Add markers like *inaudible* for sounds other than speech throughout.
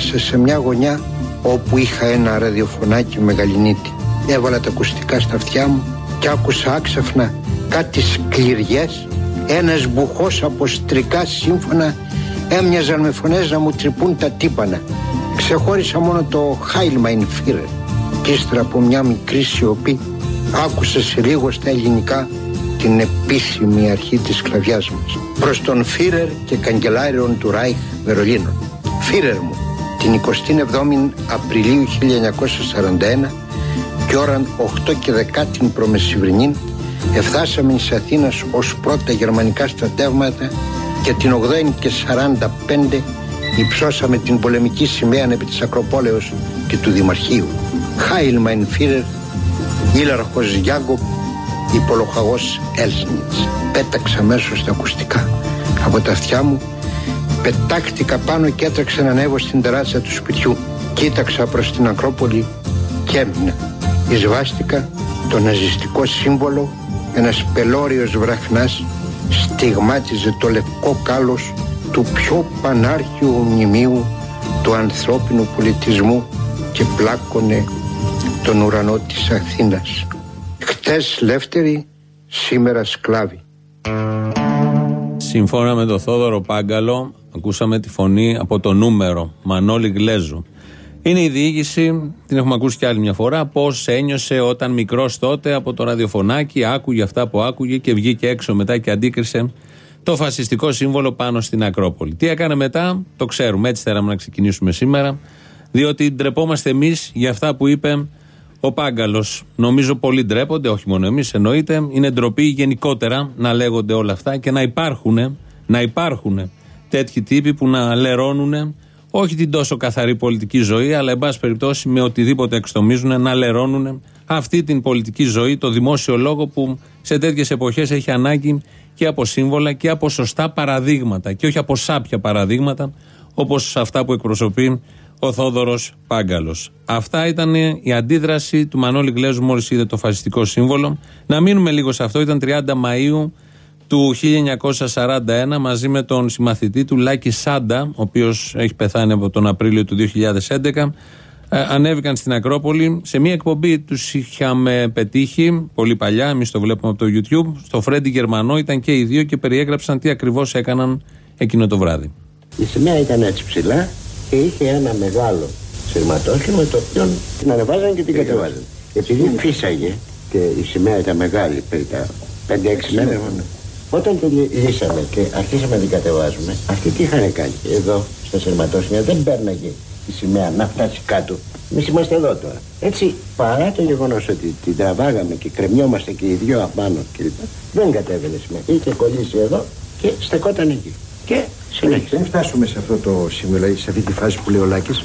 ένιασε σε μια γωνιά όπου είχα ένα ραδιοφωνάκι μεγαλυνίτη. Έβαλα τα ακουστικά στα αυτιά μου και άκουσα άξαφνα κάτι σκληριές, ένας μπουχός από στρικά σύμφωνα έμοιαζαν με φωνές να μου τρυπούν τα τύπανα. Ξεχώρισα μόνο το Heil mein Führer και ύστερα από μια μικρή σιωπή άκουσα σε λίγο στα ελληνικά την επίσημη αρχή της σκλαβιάς μας προς τον Φίρερ και καγκελάριον του Ράιχ Βερολίνων. Φίρερ μου, την 27η Απριλίου 1941 και ώραν 8 και 10 την προμεσηβρινή εφτάσαμε εις Αθήνας ως πρώτα γερμανικά στρατεύματα και την 8η και 45 υψώσαμε την πολεμική σημαία επί της Ακροπόλεως και του Δημαρχείου. Χάιλ Μαϊν Φίρερ, Ήλαρχος Γιάγκο, υπολοχαγός Έλσνιτς. Πέταξα μέσω στα ακουστικά. Από τα αυτιά μου πετάχτηκα πάνω και έτρεξα να ανέβω στην τεράστια του σπιτιού. Κοίταξα προς την Ακρόπολη και έμεινα. Εισβάστηκα το ναζιστικό σύμβολο ένας πελώριος βραχνάς στιγμάτιζε το λευκό κάλος του πιο πανάρχιου μνημείου του ανθρώπινου πολιτισμού και πλάκωνε τον ουρανό της Αθήνας. Χτες λεύτερη, σήμερα σκλάβη. Σύμφωνα με τον Θόδωρο Πάγκαλο, ακούσαμε τη φωνή από το νούμερο Μανώλη Γλέζου. Είναι η διοίκηση, την έχουμε ακούσει και άλλη μια φορά, πώς ένιωσε όταν μικρός τότε από το ραδιοφωνάκι, άκουγε αυτά που άκουγε και βγήκε έξω μετά και αντίκρισε το φασιστικό σύμβολο πάνω στην Ακρόπολη. Τι έκανε μετά, το ξέρουμε. Έτσι θέλαμε να ξεκινήσουμε σήμερα. Διότι ντρεπόμαστε εμείς για αυτά που είπε ο Πάγκαλος. Νομίζω πολλοί ντρέπονται, όχι μόνο εμείς, εννοείται. Είναι ντροπή γενικότερα να λέγονται όλα αυτά και να υπάρχουν, να υπάρχουν τέτοιοι τύποι που να λερώνουν όχι την τόσο καθαρή πολιτική ζωή, αλλά εν πάση περιπτώσει με οτιδήποτε εξτομίζουν να λερώνουν αυτή την πολιτική ζωή, το δημόσιο λόγο που σε τέτοιες εποχές έχει ανάγκη και από σύμβολα και από σωστά παραδείγματα και όχι από σάπια παραδείγματα όπως αυτά που εκπροσωπεί ο Θόδωρος Πάγκαλος. Αυτά ήταν η αντίδραση του Μανώλη Γλέζου μόλις είδε το φασιστικό σύμβολο. Να μείνουμε λίγο σε αυτό. Ήταν 30 Μαου του 1941 μαζί με τον συμμαθητή του Λάκη Σάντα, ο οποίος έχει πεθάνει από τον Απρίλιο του 2011. Ε, ανέβηκαν στην Ακρόπολη. Σε μια εκπομπή τους είχαμε πετύχει πολύ παλιά, εμείς το βλέπουμε από το YouTube. Στο Φρέντι Γερμανό ήταν και οι δύο και περιέγραψαν τι ακριβώς έκαναν εκείνο το βράδυ. Η σημαία ήταν έτσι ψηλά και είχε ένα μεγάλο σειρματόσχημα με το οποίο την ανεβάζαν και την κατεβάζαν. Επειδή φύσαγε και η σημαία ήταν μεγάλη, περί τα 5-6 μέτρα όταν το λύσαμε και αρχίσαμε να την κατεβάζουμε, αυτοί τι είχαν κάνει; Εδώ, στα σερματόσια, δεν παίρναγε η σημαία να φτάσει κάτω. Εμείς είμαστε εδώ τώρα. Έτσι, παρά το γεγονός ότι την τραβάγαμε και κρεμιόμαστε και οι δυο απάνω κλπ. Δεν κατέβαινε σημαία. Είχε κολλήσει εδώ και στεκόταν εκεί. Και συνέχισε. Δεν φτάσουμε σε αυτό το σημείο, δηλαδή σε αυτή τη φάση που λέει ο Λάκης.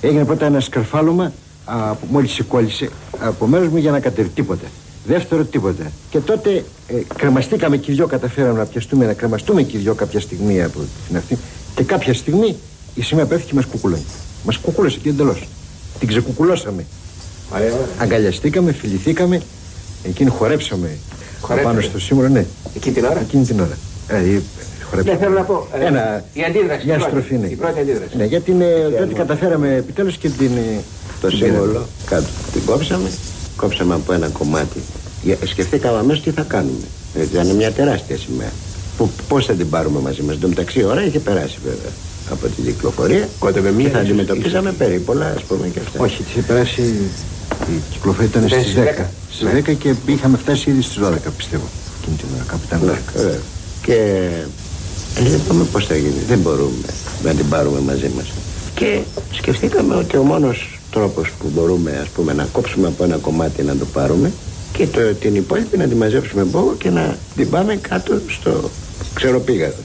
Έγινε πρώτα ένα σκαρφάλωμα μόλις σηκώλησε από μέρος μου για να κατέβει τίποτα. Δεύτερο τίποτα. Και τότε ε, κρεμαστήκαμε και οι δυο, καταφέραμε να πιαστούμε, να κρεμαστούμε και οι δυο κάποια στιγμή από την αυτή. Και κάποια στιγμή η σημαία πέφτει και μας κουκουλάει. Μας κουκούλωσε και εντελώς. Την ξεκουκουλώσαμε. Αγκαλιαστήκαμε, φιληθήκαμε. Εκείνη χορέψαμε Χορέψαμε. πάνω στο σύμβολο, ναι. Εκείνη την ώρα; Εκείνη την ώρα. Ε, ναι, θέλω να πω. Ε, Ένα, η αντίδραση. Μια στροφή, ναι. Η πρώτη αντίδραση. Ναι, γιατί είναι, τότε καταφέραμε επιτέλους και την. Ε, το σύμβολο κάτω. Την κόψαμε κόψαμε από ένα κομμάτι. Σκεφτήκαμε αμέσως τι θα κάνουμε. Γιατί ήταν μια τεράστια σημαία. Πώς θα την πάρουμε μαζί μας. Εν τω μεταξύ, η ώρα είχε περάσει βέβαια από την κυκλοφορία. Κότευε μία. Και θα αντιμετωπίζαμε περίπολα, ας πούμε και αυτά. Όχι, είχε περάσει. Η κυκλοφορία ήταν στις 10. Στις 10 ναι. και είχαμε φτάσει ήδη στις 12, πιστεύω. Εκείνη την ώρα, κάπου ήταν 10. Ναι, και ε, είπαμε πώς θα γίνει. Δεν μπορούμε να την πάρουμε μαζί μας. Και σκεφτήκαμε ότι ο μόνος τρόπος που μπορούμε ας πούμε να κόψουμε από ένα κομμάτι να το πάρουμε και το, την υπόλοιπη να τη μαζέψουμε μπόγο και να την πάμε κάτω στο ξεροπήγαδο.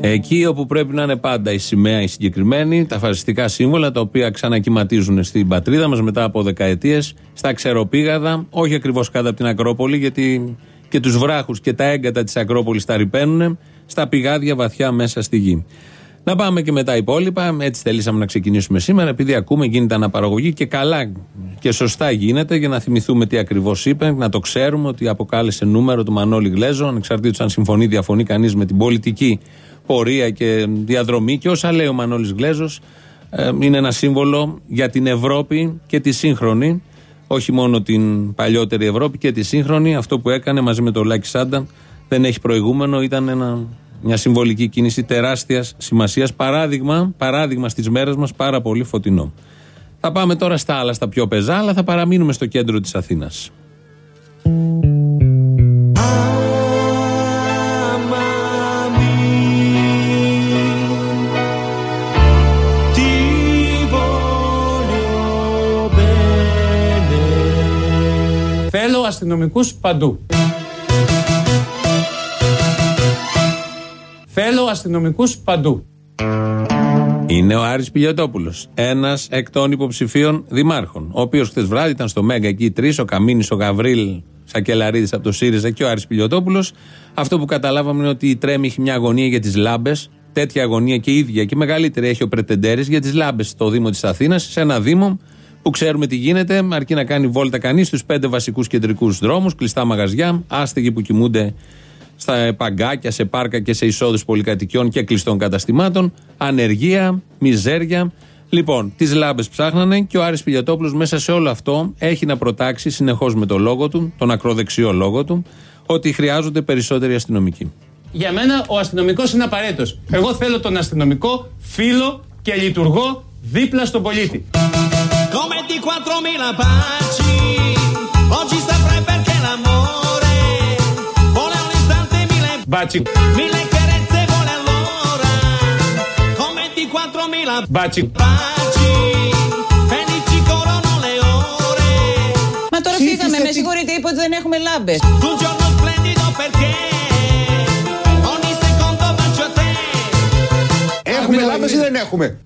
Εκεί όπου πρέπει να είναι πάντα η σημαία η συγκεκριμένη, τα φασιστικά σύμβολα τα οποία ξανακυματίζουν στην πατρίδα μας μετά από δεκαετίες, στα ξεροπήγαδα, όχι ακριβώς κάτω από την Ακρόπολη γιατί και τους βράχους και τα έγκατα της Ακρόπολης τα ρηπαίνουν, στα πηγάδια βαθιά μέσα στη γη. Να πάμε και με τα υπόλοιπα. Έτσι θελήσαμε να ξεκινήσουμε σήμερα, επειδή ακούμε γίνεται αναπαραγωγή και καλά και σωστά γίνεται για να θυμηθούμε τι ακριβώς είπε, να το ξέρουμε ότι αποκάλεσε νούμερο του Μανώλη Γλέζο, ανεξαρτήτως αν συμφωνεί, διαφωνεί κανείς με την πολιτική πορεία και διαδρομή και όσα λέει ο Μανώλης Γλέζος ε, είναι ένα σύμβολο για την Ευρώπη και τη σύγχρονη όχι μόνο την παλιότερη Ευρώπη και τη σύγχρονη αυτό που έκανε μαζί με τον Λάκη Σάντα δεν έχει προηγούμενο ήταν ένα, μια συμβολική κίνηση τεράστιας σημασίας. Παράδειγμα, παράδειγμα στις μέρες μας πάρα πολύ φωτεινό. Θα πάμε τώρα στα άλλα, στα πιο πεζά, αλλά θα παραμείνουμε στο κέντρο της Αθήνας. Θέλω αστυνομικούς παντού. Θέλω αστυνομικούς παντού. Είναι ο Άρης Πιλιοτόπουλος, ένας εκ των υποψηφίων δημάρχων, ο οποίος χθες βράδυ ήταν στο Μέγκα εκεί τρεις, ο Καμίνης, ο Γαβρίλ Σακελαρίδης από το ΣΥΡΙΖΑ και ο Άρης Πιλιοτόπουλος. Αυτό που καταλάβαμε είναι ότι η Τρέμη έχει μια αγωνία για τις λάμπες, τέτοια αγωνία και ίδια και μεγαλύτερη έχει ο Πρετεντέρης για τις λάμπες στο Δήμο της Αθήνας, σε ένα Δήμο που ξέρουμε τι γίνεται, αρκεί να κάνει βόλτα κανείς στους πέντε βασικούς κεντρικούς δρόμους, κλειστά μαγαζιά, άστεγοι που κοιμούνται στα παγκάκια, σε πάρκα και σε εισόδους πολυκατοικιών και κλειστών καταστημάτων, ανεργία, μιζέρια. Λοιπόν, τις λάμπες ψάχνανε και ο Άρης Πιλιατόπουλο μέσα σε όλο αυτό έχει να προτάξει συνεχώς με το λόγο του, τον ακροδεξιό λόγο του, ότι χρειάζονται περισσότεροι αστυνομικοί. Για μένα ο αστυνομικός είναι απαραίτητος. Εγώ θέλω τον αστυνομικό φίλο και λειτουργό δίπλα στον πολίτη. Μπάτσι. Μπάτσι. Μα τώρα φύγαμε, με συγχωρείτε, είπε ότι δεν έχουμε λάμπες. Έχουμε λάμπες ή δεν έχουμε;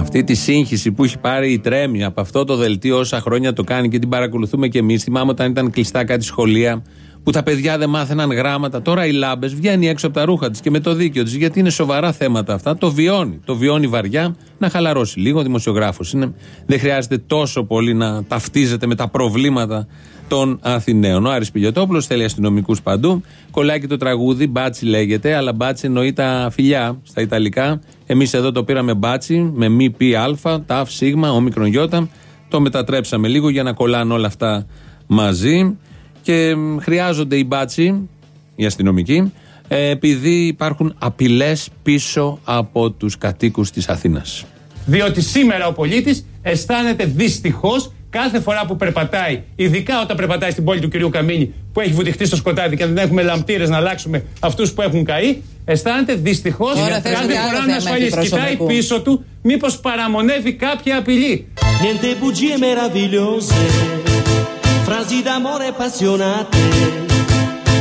Αυτή τη σύγχυση που έχει πάρει η Τρέμη από αυτό το δελτίο όσα χρόνια το κάνει και την παρακολουθούμε και εμείς. Θυμάμαι όταν ήταν κλειστά κάτι σχολεία που τα παιδιά δεν μάθαιναν γράμματα. Τώρα οι λάμπες βγαίνει έξω από τα ρούχα της και με το δίκιο της, γιατί είναι σοβαρά θέματα αυτά. Το βιώνει. Το βιώνει βαριά. Να χαλαρώσει λίγο. Δημοσιογράφος είναι. Δεν χρειάζεται τόσο πολύ να ταυτίζεται με τα προβλήματα των Αθηναίων. Ο Άρης Πιλιοτόπουλο θέλει αστυνομικούς παντού. Κολλάει και το τραγούδι, baci λέγεται, αλλά baci εννοεί τα φιλιά στα Ιταλικά. Εμείς εδώ το πήραμε μπάτσοι με μι πι άλφα, ταυ, σίγμα, όμικρον γιώτα. Το μετατρέψαμε λίγο για να κολλάνε όλα αυτά μαζί. Και χρειάζονται οι μπάτσοι, οι αστυνομικοί, ε, επειδή υπάρχουν απειλές πίσω από τους κατοίκους της Αθήνας. Διότι σήμερα ο πολίτης αισθάνεται δυστυχώς κάθε φορά που περπατάει, ειδικά όταν περπατάει στην πόλη του κυρίου Καμίνη, που έχει βουτηχτεί στο σκοτάδι και δεν έχουμε λαμπτήρες να αλλάξουμε αυτούς που έχουν καεί, αισθάνεται δυστυχώς κάθε φορά να ασφαλή. Κοιτάει πίσω του, μήπως παραμονεύει κάποια απειλή.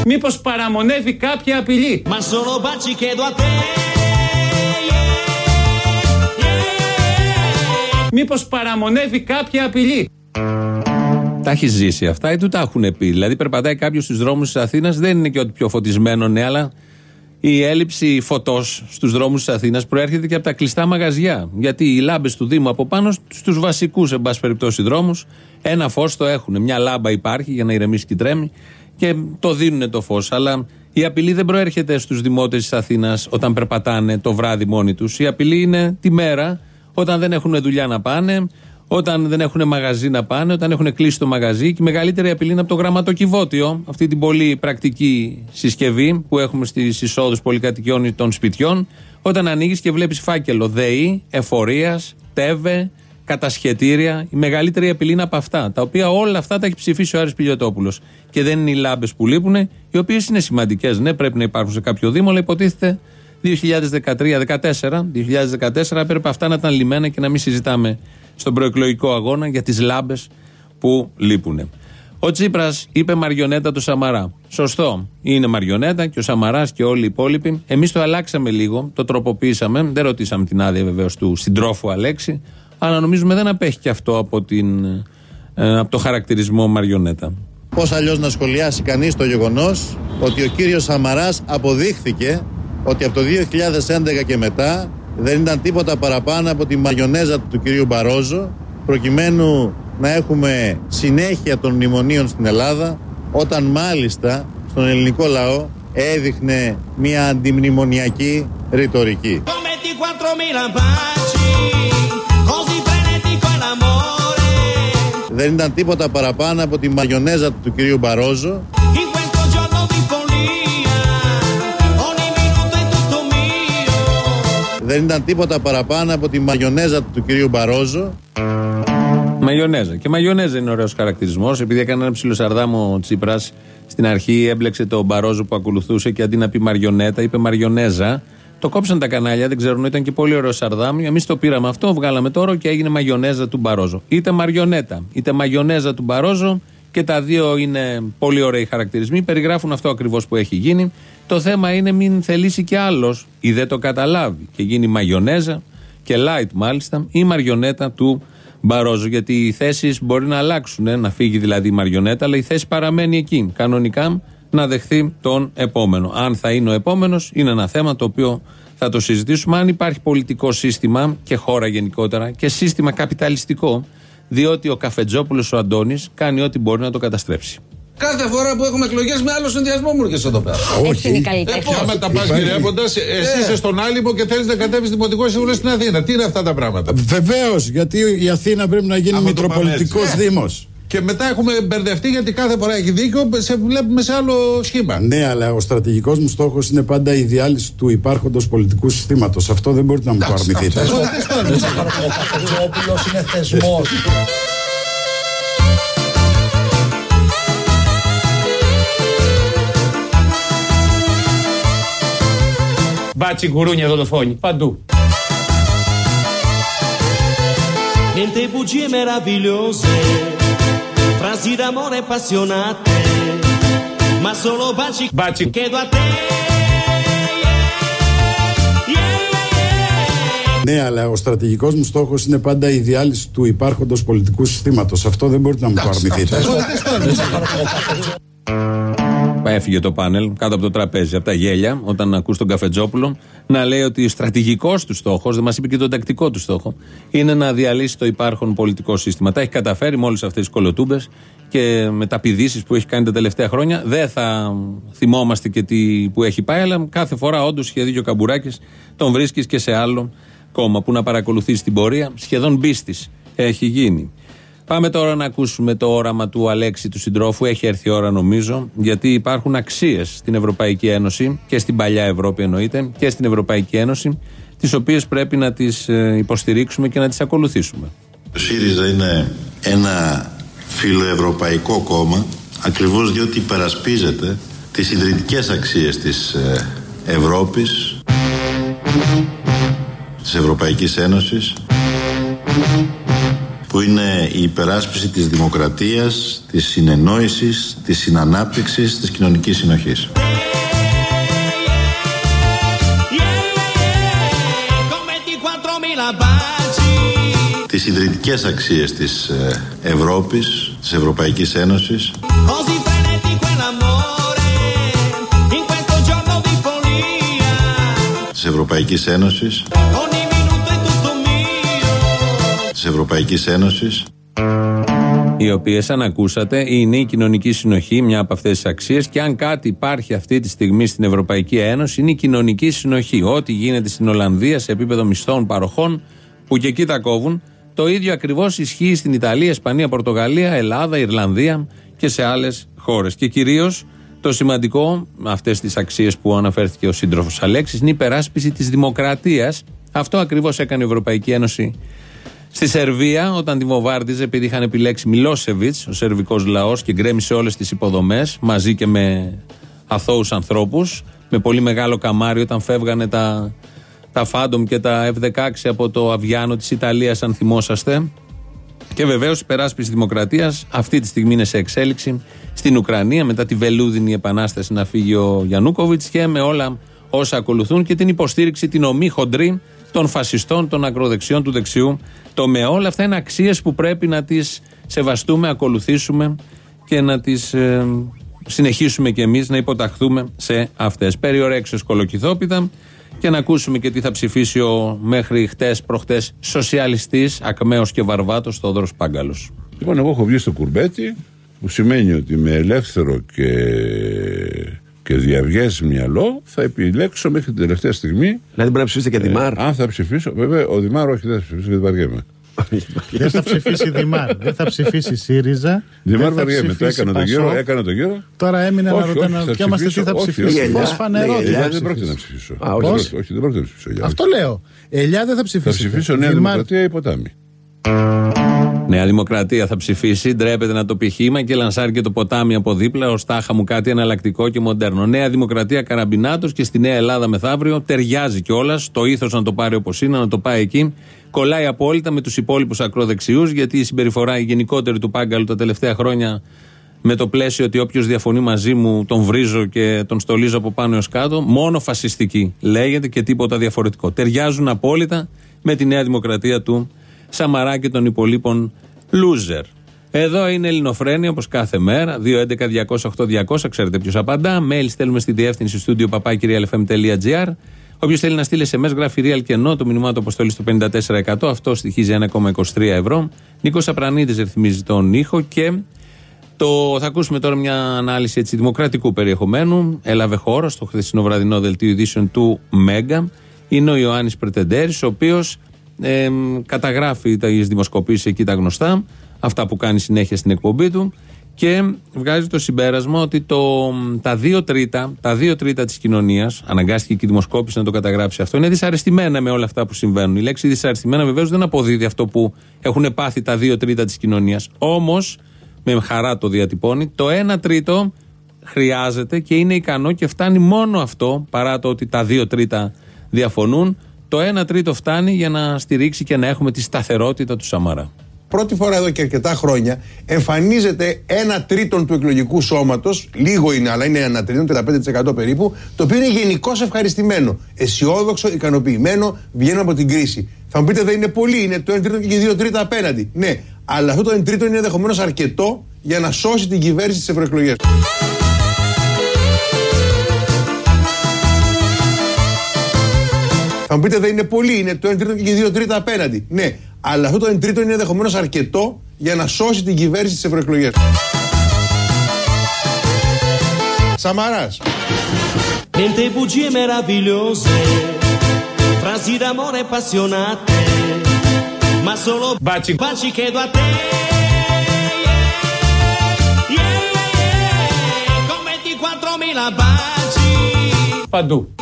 Μήπως παραμονεύει κάποια απειλή; Μα Μήπως παραμονεύει κάποια απειλή; Τα έχει ζήσει αυτά ή του τα έχουν πει; Δηλαδή, περπατάει κάποιος στους δρόμους της Αθήνας, δεν είναι και ότι πιο φωτισμένο, ναι, αλλά η έλλειψη φωτός στους δρόμους της Αθήνας προέρχεται και από τα κλειστά μαγαζιά. Γιατί οι λάμπες του Δήμου από πάνω στους βασικούς, εν πάση περιπτώσει, δρόμους, ένα φως το έχουν. Μια λάμπα υπάρχει για να ηρεμήσει και τρέμει και το δίνουν το φως. Αλλά η απειλή δεν προέρχεται στους δημότες της Αθήνας όταν περπατάνε το βράδυ μόνοι τους. Η απειλή είναι τη μέρα όταν δεν έχουν δουλειά να πάνε, όταν δεν έχουν μαγαζί να πάνε, όταν έχουν κλείσει το μαγαζί. Και η μεγαλύτερη απειλή είναι από το γραμματοκιβώτιο, αυτή την πολύ πρακτική συσκευή που έχουμε στις εισόδους πολυκατοικιών των σπιτιών. Όταν ανοίγεις και βλέπεις φάκελο ΔΕΗ, εφορίας, ΤΕΒΕ, κατασχετήρια. Η μεγαλύτερη απειλή είναι από αυτά. Τα οποία όλα αυτά τα έχει ψηφίσει ο Άρης Πιλιοτόπουλος. Και δεν είναι οι λάμπες που λείπουν, οι οποίες είναι σημαντικές. Ναι, πρέπει να υπάρχουν σε κάποιο Δήμο, αλλά υποτίθεται 2013-2014 2014 έπρεπε αυτά να ήταν λιμένα και να μην συζητάμε στον προεκλογικό αγώνα για τις λάμπες που λείπουν. Ο Τσίπρας είπε μαριονέτα του Σαμαρά. Σωστό. Είναι μαριονέτα και ο Σαμαράς και όλοι οι υπόλοιποι. Εμείς το αλλάξαμε λίγο, το τροποποίησαμε. Δεν ρωτήσαμε την άδεια βεβαίως του συντρόφου Αλέξη. Αλλά νομίζουμε δεν απέχει και αυτό από, την, ε, από το χαρακτηρισμό μαριονέτα. Πώς αλλιώς να σχολιάσει κανείς το γεγονός ότι ο κύριος Σαμαράς αποδείχθηκε ότι από το 2011 και μετά δεν ήταν τίποτα παραπάνω από τη μαγιονέζα του κυρίου Μπαρόζο προκειμένου να έχουμε συνέχεια των μνημονίων στην Ελλάδα όταν μάλιστα στον ελληνικό λαό έδειχνε μια αντιμνημονιακή ρητορική. Δεν ήταν τίποτα παραπάνω από τη μαγιονέζα του κυρίου Μπαρόζο Δεν ήταν τίποτα παραπάνω από τη μαγιονέζα του κυρίου Μπαρόζο Μαγιονέζα. Και μαγιονέζα είναι ωραίος χαρακτηρισμός. Επειδή έκανε ένα ψιλοσαρδάμο Τσίπρας στην αρχή, έμπλεξε τον Μπαρόζο που ακολουθούσε και αντί να πει Μαριονέτα, είπε Μαριονέζα. Το κόψαν τα κανάλια, δεν ξέρουν, ήταν και πολύ ωραίο σαρδάμι. Εμείς το πήραμε αυτό, βγάλαμε τώρα και έγινε μαγιονέζα του Μπαρόζο. Είτε Μαριονέτα, είτε μαγιονέζα του Μπαρόζο και τα δύο είναι πολύ ωραίοι χαρακτηρισμοί. Περιγράφουν αυτό ακριβώς που έχει γίνει. Το θέμα είναι μην θελήσει και άλλος ή δεν το καταλάβει και γίνει μαγιονέζα και light μάλιστα ή μαριονέτα του Μπαρόζο. Γιατί οι θέσεις μπορεί να αλλάξουν, ε, να φύγει δηλαδή η μαριονέτα, αλλά η θέση παραμένει εκεί. Κανονικά να δεχθεί τον επόμενο. Αν θα είναι ο επόμενος, είναι ένα θέμα το οποίο θα το συζητήσουμε. Αν υπάρχει πολιτικό σύστημα και χώρα γενικότερα και σύστημα καπιταλιστικό, διότι ο Καφετζόπουλος ο Αντώνης κάνει ό,τι μπορεί να το καταστρέψει. Κάθε φορά που έχουμε εκλογές με άλλο συνδυασμό μου έρχεσαι εδώ πέρα. Έτσι είναι η καλή Ε, τέχνη. πώς. Άμα τα πας Υπάρχει. γυρεύοντας, εσύ Ε. είσαι στον Άλυμο και θέλεις να κατέβεις δημοτικό σύμβουλο στην Αθήνα. Τι είναι αυτά τα πράγματα; Βεβαίως, γιατί η Αθήνα πρέπει να γίνει Άμα το Μητροπολιτικός πάμε έτσι. Δήμος. Και μετά έχουμε μπερδευτεί γιατί κάθε φορά έχει δίκιο, σε βλέπουμε σε άλλο σχήμα. Ναι, αλλά ο στρατηγικός μου στόχος είναι πάντα η διάλυση του υπάρχοντος πολιτικού συστήματος. Αυτό δεν μπορείτε να μου το αρνηθείτε. Ο Καφετζόπουλο είναι θεσμός. Μπάτσι, γουρούνια, δολοφόνοι. Παντού. Niente bugie meravigliose, frasi d'amore appassionate, ma solo baci Baci. chiedo a te. Yeah, yeah, yeah. Ναι, αλλά ο στρατηγικός μου στόχος είναι πάντα η διάλυση του υπάρχοντος πολιτικού συστήματος. Αυτό δεν μπορείτε να μου το αρνηθείτε. Έφυγε το πάνελ κάτω από το τραπέζι, από τα γέλια, όταν ακούς τον Καφετζόπουλο να λέει ότι στρατηγικός του στόχος, δεν μας είπε και τον τακτικό του στόχο, είναι να διαλύσει το υπάρχον πολιτικό σύστημα. Τα έχει καταφέρει με όλε αυτές τις κολοτούμπες και με τα πηδήσει που έχει κάνει τα τελευταία χρόνια. Δεν θα θυμόμαστε και τι που έχει πάει, αλλά κάθε φορά όντως είχε δίκιο ο Καμπουράκης, τον βρίσκεις και σε άλλο κόμμα που να παρακολουθήσει την πορεία. Σχεδόν μπίστης έχει γίνει. Πάμε τώρα να ακούσουμε το όραμα του Αλέξη του συντρόφου. Έχει έρθει η ώρα νομίζω, γιατί υπάρχουν αξίες στην Ευρωπαϊκή Ένωση και στην παλιά Ευρώπη εννοείται και στην Ευρωπαϊκή Ένωση, τις οποίες πρέπει να τις υποστηρίξουμε και να τις ακολουθήσουμε. Ο ΣΥΡΙΖΑ είναι ένα φιλοευρωπαϊκό κόμμα ακριβώς διότι υπερασπίζεται τις ιδρυτικές αξίες της ε, Ευρώπης της Ευρωπαϊκής Ένωσης που είναι η υπεράσπιση της δημοκρατίας, της συνεννόησης, της συνανάπτυξης, της κοινωνικής συνοχής. Yeah, yeah, yeah. Con 24.000 baci, Τις ιδρυτικές αξίες της ε, Ευρώπης, της Ευρωπαϊκής Ένωσης così frenetico è l'amore, in questo giorno di follia, της Ευρωπαϊκής Ένωσης της Ευρωπαϊκής Ένωσης Οι οποίες, αν ακούσατε, είναι η κοινωνική συνοχή, μια από αυτές τις αξίες. Και αν κάτι υπάρχει αυτή τη στιγμή στην Ευρωπαϊκή Ένωση, είναι η κοινωνική συνοχή. Ό,τι γίνεται στην Ολλανδία σε επίπεδο μισθών παροχών, που και εκεί τα κόβουν, το ίδιο ακριβώς ισχύει στην Ιταλία, Ισπανία, Πορτογαλία, Ελλάδα, Ιρλανδία και σε άλλες χώρες. Και κυρίως το σημαντικό, αυτές τις αξίες που αναφέρθηκε ο σύντροφος Αλέξης, είναι η υπεράσπιση της δημοκρατίας. Αυτό ακριβώς έκανε η Ευρωπαϊκή Ένωση Στη Σερβία, όταν τη βομβάρδιζε, επειδή είχαν επιλέξει Μιλόσεβιτς, ο σερβικός λαός, και γκρέμισε όλες τις υποδομές μαζί και με αθώους ανθρώπους, με πολύ μεγάλο καμάρι όταν φεύγανε τα, τα Φάντομ και τα F-16 από το Αβιάνο της Ιταλίας, αν θυμόσαστε. Και βεβαίως η περάσπιση δημοκρατίας αυτή τη στιγμή είναι σε εξέλιξη στην Ουκρανία, μετά τη βελούδινη επανάσταση να φύγει ο Γιανούκοβιτ και με όλα όσα ακολουθούν και την υποστήριξη, την ομή χοντρή των φασιστών, των ακροδεξιών, του δεξιού τομέα. Όλα αυτά είναι αξίες που πρέπει να τις σεβαστούμε, ακολουθήσουμε και να τις συνεχίσουμε κι εμείς να υποταχθούμε σε αυτές. Περιορέξεω κολοκυθόπιτα και να ακούσουμε και τι θα ψηφίσει ο μέχρι χτες προχτές σοσιαλιστής, ακμαίος και βαρβάτος Θόδωρος Πάγκαλος. Λοιπόν, εγώ έχω βγει στο κουρμπέτι, που σημαίνει ότι είμαι ελεύθερο και, και διαυγές μυαλό, θα επιλέξω μέχρι την τελευταία στιγμή. Δηλαδή μπορεί να ψηφίσετε και Δημάρ. αν θα ψηφίσω, βέβαια, ο Δημάρ όχι, δεν θα ψηφίσω γιατί βαριέμαι. Δεν θα ψηφίσει Δημάρ, δεν θα ψηφίσει ΣΥΡΙΖΑ. Δημάρ δεν θα βαριέμαι. Το ψηφίσει έκανα τον Πασόκ. γύρο, έκανα τον γύρο. Τώρα έμεινε να Όχι, ρωτά όχι, να θα ρωτιόμαστε τι θα ψηφίσω, όχι, ψηφίσει. όχι. Πώ Ναι, φανερότητα. ελιά θα δεν πρόκειται να ψηφίσεις. ψηφίσω. Α, όχι. Δεν Πώς; πρόκειται- Όχι, δεν πρόκειται να ψηφίσω. ελιά. Αυτό λέω. Ελιά δεν θα Θα ψηφίσει. ψηφίσω Νέα Δημάρ- Δημοκρατία ή ποτάμι. Νέα Δημοκρατία θα ψηφίσει, ντρέπεται να το πει χήμα και λανσάρει και το ποτάμι από δίπλα. Ω τάχα μου κάτι εναλλακτικό και μοντέρνο. Νέα Δημοκρατία Καραμπινάτος και στη Νέα Ελλάδα μεθαύριο ταιριάζει κιόλας. Το ήθος να το πάρει όπως είναι, να το πάει εκεί. Κολλάει απόλυτα με τους υπόλοιπους ακροδεξιούς γιατί η συμπεριφορά η γενικότερη του Πάγκαλου τα τελευταία χρόνια με το πλαίσιο ότι όποιος διαφωνεί μαζί μου τον βρίζω και τον στολίζω από πάνω έως κάτω, μόνο φασιστική λέγεται και τίποτα διαφορετικό. Ταιριάζουν απόλυτα με τη Νέα Δημοκρατία του Σαμαρά και των υπολείπων loser. Εδώ είναι Ελληνοφρένια όπως κάθε μέρα. 2.11.208.200. Ξέρετε ποιος απαντά. Mail στέλνουμε στη διεύθυνση στούντιο παπάκυριαλεφm.gr. Όποιος θέλει να στείλει SMS γράφει real και no το μηνυμά του αποστολής στο 54%. Αυτό στοιχίζει 1,23 ευρώ. Νίκος Απρανίδης ρυθμίζει τον ήχο και το, θα ακούσουμε τώρα μια ανάλυση έτσι, δημοκρατικού περιεχομένου. Έλαβε χώρο στο χθεσινό βραδινό δελτίο ειδήσεων του Μέγκα. Είναι ο Ιωάννης Πρετεντέρης, ο οποίος ε, καταγράφει τα δημοσκοπήσεις εκεί τα γνωστά, αυτά που κάνει συνέχεια στην εκπομπή του και βγάζει το συμπέρασμα ότι το, τα δύο τρίτα, τα δύο τρίτα της κοινωνίας, αναγκάστηκε και η δημοσκόπηση να το καταγράψει αυτό, είναι δυσαρεστημένα με όλα αυτά που συμβαίνουν. Η λέξη δυσαρεστημένα βεβαίως δεν αποδίδει αυτό που έχουν πάθει τα δύο τρίτα της κοινωνίας. Όμως, με χαρά το διατυπώνει, το 1 τρίτο χρειάζεται και είναι ικανό και φτάνει μόνο αυτό, παρά το ότι τα 2 τρίτα διαφωνούν, το 1 τρίτο φτάνει για να στηρίξει και να έχουμε τη σταθερότητα του Σαμαρά. Πρώτη φορά εδώ και αρκετά χρόνια εμφανίζεται ένα τρίτον του εκλογικού σώματος, λίγο είναι, αλλά είναι ένα τρίτον, 35% περίπου, το οποίο είναι γενικώς ευχαριστημένο, αισιόδοξο, ικανοποιημένο, βγαίνουν από την κρίση. Θα μου πείτε δεν είναι πολύ, είναι το 1 τρίτο και 2 τρίτα απέναντι. Ναι, αλλά αυτό το 1 τρίτο είναι ενδεχομένως αρκετό για να σώσει την κυβέρνηση στις ευρωεκλογές. Θα μου πείτε δεν είναι πολύ, είναι το 1 τρίτο και 2 τρίτα απέναντι. Ναι, αλλά αυτό το 1 τρίτο είναι ενδεχομένως αρκετό για να σώσει την κυβέρνηση στις ευρωεκλογές. Σαμαράς. Niente bugie meravigliose, frasi d'amore appassionate, ma solo baci, baci chiedo a te. Yeah, yeah, yeah, come di 4.000 baci, Παντού.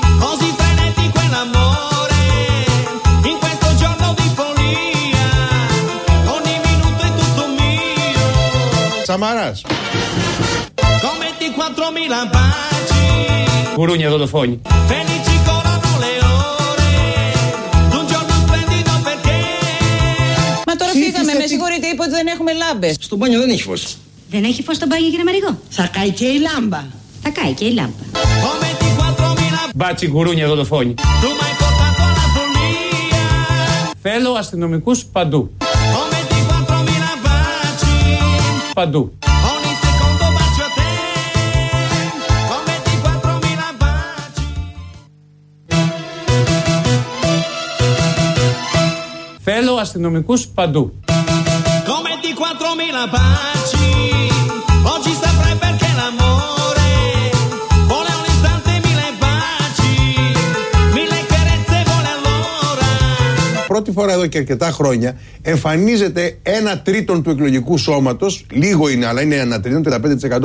Giorno splendido perché Μα τώρα φύγαμε, με συγχωρείτε, είπε ότι δεν έχουμε λάμπες. Στο μπάνιο δεν έχει φως. Δεν έχει φως στο μπάνιο, κύριε Μαρigό. Θα καεί και η λάμπα. Θα κάει και η λάμπα. come di 4.000 Μπάτσι γουρούνια δολοφόνη. tu m'hai portato alla follia Θέλω αστυνομικούς παντού. Baci Θέλω αστυνομικούς παντού. Πρώτη φορά εδώ και αρκετά χρόνια εμφανίζεται ένα τρίτον του εκλογικού σώματος, λίγο είναι, αλλά είναι ένα τρίτον,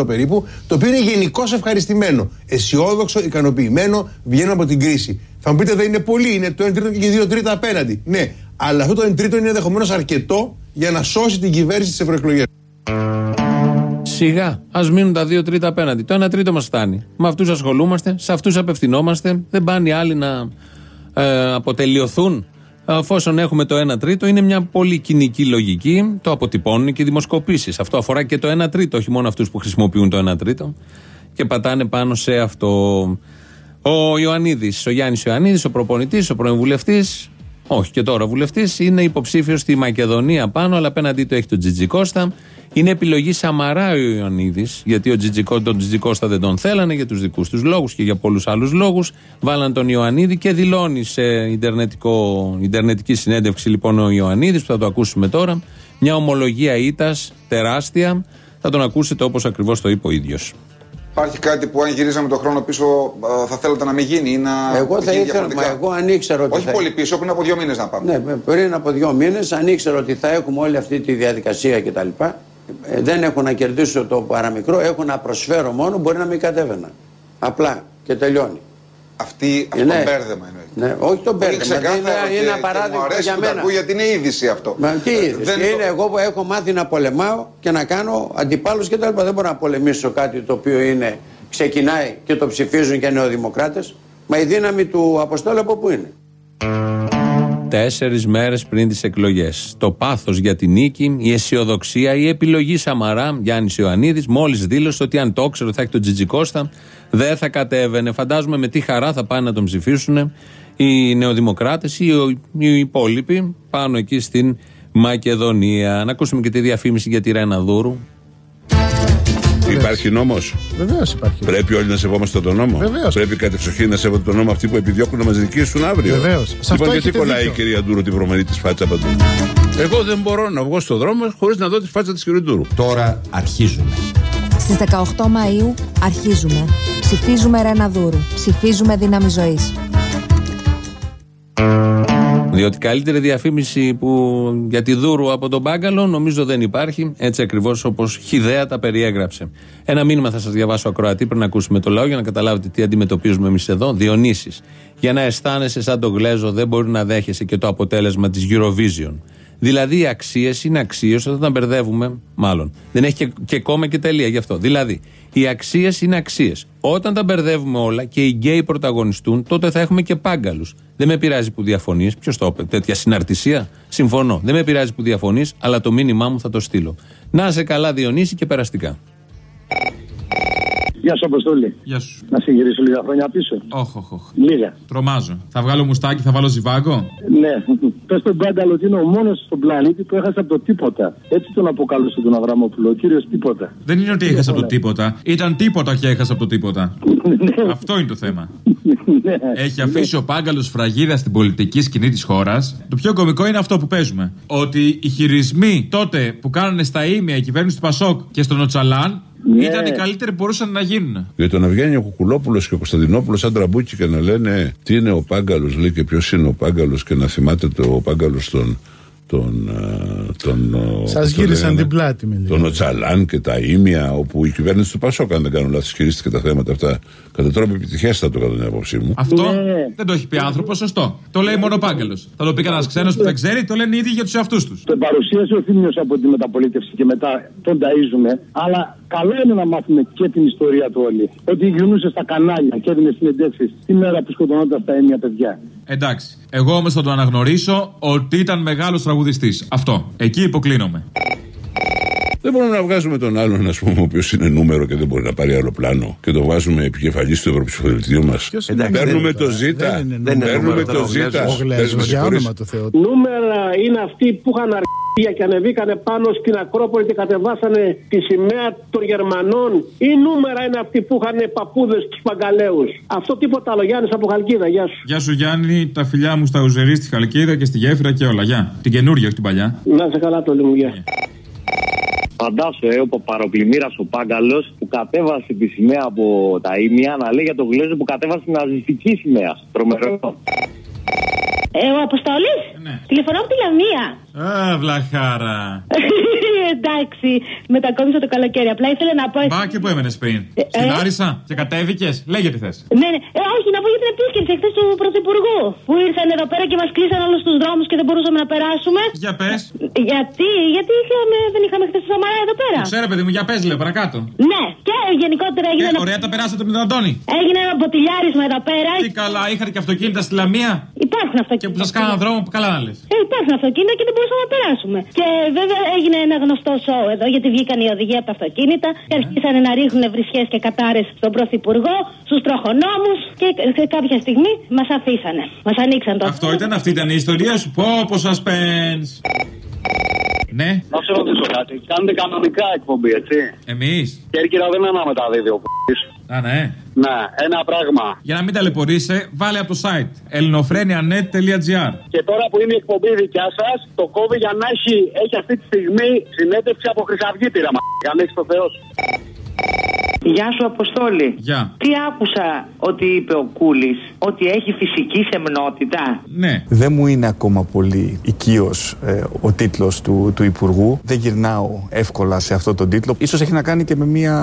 35% περίπου, το οποίο είναι γενικώς ευχαριστημένο, αισιόδοξο, ικανοποιημένο, βγαίνουν από την κρίση. Θα μου πείτε δεν είναι πολύ, είναι το 1 τρίτο και 2 τρίτα απέναντι. Ναι, αλλά αυτό το 1 τρίτο είναι ενδεχομένως αρκετό για να σώσει την κυβέρνηση στις ευρωεκλογές. Σιγά, ας μείνουν τα δύο τρίτα απέναντι. Το ένα τρίτο μας φτάνει. Με αυτούς ασχολούμαστε, σε αυτούς απευθυνόμαστε. Δεν πάνε οι άλλοι να ε, αποτελειωθούν. Εφόσον έχουμε το 1 τρίτο, είναι μια πολύ κοινική λογική. Το αποτυπώνουν και οι δημοσκοπήσεις. Αυτό αφορά και το 1 τρίτο, όχι μόνο αυτούς που χρησιμοποιούν το 1 τρίτο. Και πατάνε πάνω σε αυτό. Ο Ιωαννίδης, ο Γιάννης Ιωαννίδης, ο προπονητής, ο πρώην βουλευτή, όχι και τώρα βουλευτής, είναι υποψήφιος στη Μακεδονία πάνω, αλλά απέναντί του έχει τον Τζιτζικώστα. Είναι επιλογή Σαμαρά ο Ιωαννίδης, γιατί ο Τζιτζικό, τον Τζιτζικώστα δεν τον θέλανε για τους δικούς τους λόγους και για πολλούς άλλους λόγους. Βάλαν τον Ιωαννίδη και δηλώνει σε ιντερνετικό, ιντερνετική συνέντευξη λοιπόν ο Ιωαννίδης, που θα το ακούσουμε τώρα, μια ομολογία ήττας τεράστια. Θα τον ακούσετε όπως ακριβώς το είπε ο ίδιος. Υπάρχει κάτι που αν γυρίζαμε τον χρόνο πίσω α, θα θέλατε να μην γίνει ή να. Εγώ θα γίνει ήθελα, μα διαφορετικά; εγώ αν ήξερα ότι. Όχι θα... πολύ πίσω, πριν από δύο μήνες να πάμε. Ναι, πριν από δύο μήνες, αν ήξερα ότι θα έχουμε όλη αυτή τη διαδικασία κτλ. Ε, δεν έχω να κερδίσω το παραμικρό, έχω να προσφέρω μόνο, μπορεί να μην κατέβαινα. Απλά και τελειώνει. Αυτή, αυτό Ναι. το μπέρδεμα εννοείται. Ναι, όχι το Είναι μπέρδεμα. ξεκάθαρο Είναι, και- είναι και ένα μου παράδειγμα αρέσει για που τα μένα. ακούω γιατί είναι είδηση αυτό. Μα τι Ε, είδες, δεν είναι το- εγώ που έχω μάθει να πολεμάω και να κάνω αντιπάλους και τα λοιπά. Δεν μπορώ να πολεμήσω κάτι το οποίο είναι, ξεκινάει και το ψηφίζουν και νεοδημοκράτες. Μα η δύναμη του Αποστόλου από πού είναι; Τέσσερις μέρες πριν τις εκλογές. Το πάθος για την νίκη, η αισιοδοξία, η επιλογή Σαμαρά, Γιάννης Ιωαννίδης, μόλις δήλωσε ότι αν το ήξερε ότι θα έχει τον Τζιτζικώστα, δεν θα κατέβαινε. Φαντάζομαι με τι χαρά θα πάνε να τον ψηφίσουν οι νεοδημοκράτες ή οι- οι υπόλοιποι πάνω εκεί στην Μακεδονία. Να ακούσουμε και τη διαφήμιση για τη Ρένα Δούρου. Υπάρχει νόμος; Βεβαίως υπάρχει. Πρέπει όλοι να σεβόμαστε τον νόμο; Βεβαίως. Πρέπει κατεξοχήν να σέβονται τον νόμο αυτοί που επιδιώκουν να μας δικήσουν αύριο; Βεβαίως. Σε αυτό Λοιπόν, γιατί έχετε κολλάει η δίκιο. κυρία Ντούρου τη βρωμερή της φάτσα παντού; Εγώ δεν μπορώ να βγω στον δρόμο χωρίς να δω τη φάτσα της κυρίας Ντούρου. Τώρα αρχίζουμε. Στις 18 Μαΐου αρχίζουμε. Ψηφίζουμε Ρένα Δούρου. Ψηφίζουμε δύναμη ζωής. Διότι καλύτερη διαφήμιση που για τη Δούρου από τον Μπάγκαλο νομίζω δεν υπάρχει. Έτσι ακριβώς όπως χιδέα τα περιέγραψε. Ένα μήνυμα θα σας διαβάσω ακροατή πριν να ακούσουμε το λαό για να καταλάβετε τι αντιμετωπίζουμε εμείς εδώ. Διονύσης. Για να αισθάνεσαι σαν τον Γλέζο δεν μπορεί να δέχεσαι και το αποτέλεσμα της Eurovision. Δηλαδή οι αξίες είναι αξίες όταν τα μπερδεύουμε, μάλλον. Δεν έχει και, και κόμμα και τελεία γι' αυτό. Δηλαδή οι αξίες είναι αξίες. Όταν τα μπερδεύουμε όλα και οι γκέι πρωταγωνιστούν, τότε θα έχουμε και πάγκαλους. Δεν με πειράζει που διαφωνείς. Ποιος το είπε, τέτοια συναρτησία. Συμφωνώ. Δεν με πειράζει που διαφωνείς, αλλά το μήνυμά μου θα το στείλω. Να σε καλά, Διονύση και περαστικά. Γεια σου, Αποστόλη. Γεια σου. Να σε γυρίσω λίγα χρόνια πίσω. Όχι, όχι, όχι. Λίγα. Τρομάζω. Θα βγάλω μουστάκι, θα βάλω ζιβάγκο; Ναι. *laughs* Πες στον Μπάνταλο ότι είναι ο μόνος στον πλανήτη που έχασε από το τίποτα. Έτσι τον αποκαλούσε τον Αβραμόπουλο. Ο κύριος τίποτα. Δεν είναι ότι έχασα από το τίποτα. Ήταν τίποτα και έχασα από το τίποτα. Ναι. Αυτό είναι το θέμα. *laughs* Έχει αφήσει ο Πάγκαλος σφραγίδα στην πολιτική σκηνή της χώρας. Το πιο κωμικό είναι αυτό που παίζουμε. Ότι οι χειρισμοί τότε που κάνανε στα Ίμια η κυβέρνηση του ΠΑΣΟΚ και στον Οτσαλάν Ναι. ήταν οι καλύτεροι που μπορούσαν να γίνουν. Για το να βγαίνει ο Κουκουλόπουλος και ο Κωνσταντινόπουλος σαν τραμπούκι και να λένε τι είναι ο Πάγκαλος, λέει και ποιος είναι ο Πάγκαλος και να θυμάται το ο Πάγκαλος τον. τον, ε, τον ε, Σας πώς το γύρισαν λέγανε, την πλάτη με λίγο. Τον Οτσαλάν και τα ίμια, όπου η κυβέρνηση του Πασόκ, αν δεν κάνω λάθος, χειρίστηκε τα θέματα αυτά κατά τρόπο επιτυχέστατο, κατά την άποψή μου. Αυτό Ναι. δεν το έχει πει άνθρωπος, σωστό. Το λέει μόνο ο Πάγκαλος. Θα το πει κανένας ξένος που δεν ξέρει, το λένε οι ίδιοι για τους εαυτούς τους. Τον παρουσίασε ο Θήμιος από τη μεταπολίτευση και μετά τον ταΐζουμε. Αλλά καλό είναι να μάθουμε και την ιστορία του όλοι. Ότι γινούσε στα κανάλια και έδινε συνεντεύξεις τη μέρα που σκοτωνόταν στα έννοια παιδιά. Εντάξει. Εγώ όμως θα το αναγνωρίσω ότι ήταν μεγάλος τραγουδιστής. Αυτό. Εκεί υποκλίνομαι. Δεν μπορούμε να βγάζουμε τον άλλον, ας πούμε, ο οποίος είναι νούμερο και δεν μπορεί να πάρει άλλο πλάνο και το βάζουμε επικεφαλής του Ευρωψηφοδελτίου μας. Παίρνουμε το ζήτα. Παίρνουμε το ζήτα. Ο Γλέζος, για όνομα του Θεού. Νούμερα είναι αυτοί που είχαν αρχεία και ανεβήκανε πάνω στην Ακρόπολη και κατεβάσανε τη σημαία των Γερμανών. Ή νούμερα είναι αυτοί που είχαν παππούδες του Παγκαλαίους. Αυτό τίποτα άλλο. Γιάννης από Χαλκίδα, γεια σου. Γεια σου Γιάννη, τα φιλιά μου στα Ουζερής, στη Χαλκίδα και στη Γέφυρα και όλα. Γεια. Την καινούργια, όχι την παλιά. Να σε καλά το μου, γεια. Φαντάσου, ε, ο παροπλημμύρας ο Πάγκαλος που κατέβασε τη σημαία από τα ίμια να λέει για τον Γλέζο που κατέβασε την ναζιστική σημαία. Τρομερό. Ε, ο Αποστόλης. Ναι. Τηλεφωνώ από τη Λαμία. Α, βλαχάρα. Εντάξει, μετακόμισα το καλοκαίρι. Απλά ήθελα να πω. Μπα και που έμενες πριν; Ε, Στην ε. Άρισα; Και κατέβηκες; Λέγε τι θες. Ναι, ναι. Ε, όχι, να πω για την επίσκεψη εχθές του Πρωθυπουργού. Που ήρθαν εδώ πέρα και μας κλείσαν όλους τους δρόμους και δεν μπορούσαμε να περάσουμε. Για πες. Γιατί, γιατί είχαμε, δεν είχαμε χθες το Σαμαρά εδώ πέρα. Ξέρω, παιδί μου, για πες, λέω παρακάτω. Ναι, και γενικότερα έγινε Ε, ένα, ωραία, τα περάσατε με τον Αντώνη. έγινε ένα μποτιλιάρισμα εδώ πέρα. Τι καλά, είχατε και αυτοκίνητα στη Λαμία; Υπάρχουν αυτοκίνητα. Και που σας κάναν δρόμο που καλά να λες. Ε, υπάρχουν αυτοκίνητα και δεν μπορούσαμε να περάσουμε. Και βέβαια έγινε ένα γνωστό σοου εδώ, γιατί βγήκαν οι οδηγοί από τα αυτοκίνητα και αρχίσανε να ρίχνουν βρισιές και κατάρες στον Πρωθυπουργό, στους τροχονόμους και σε κάποια στιγμή μας αφήσανε. Μας ανοίξαν το Αυτό ήταν, αυτή ήταν η ιστορία σου. Πω, πω suspense. Ναι. Να σε ρωτήσω κάτι. Κάνετε κανονικά εκπομπή, έτσι. Εμείς. Κέρκυρα δεν αναμεταδίδει ο π***ης. Α, ναι. Ναι, ένα πράγμα. Για να μην ταλαιπωρείσαι, βάλε από το site ελληνοφρένια.net.gr. Και τώρα που είναι η εκπομπή δικιά σας, το κόβει για να έχει, έχει αυτή τη στιγμή συνέντευξη από Χρυσαυγήτηρα. Μα αν έχει το Θεός. Σου. Γεια σου, Αποστόλη. Γεια. Τι άκουσα ότι είπε ο Κούλης, ότι έχει φυσική σεμνότητα. Ναι. Δεν μου είναι ακόμα πολύ οικείος ε, ο τίτλος του, του Υπουργού. Δεν γυρνάω εύκολα σε αυτό τον τίτλο. Ίσως έχει να κάνει και με μια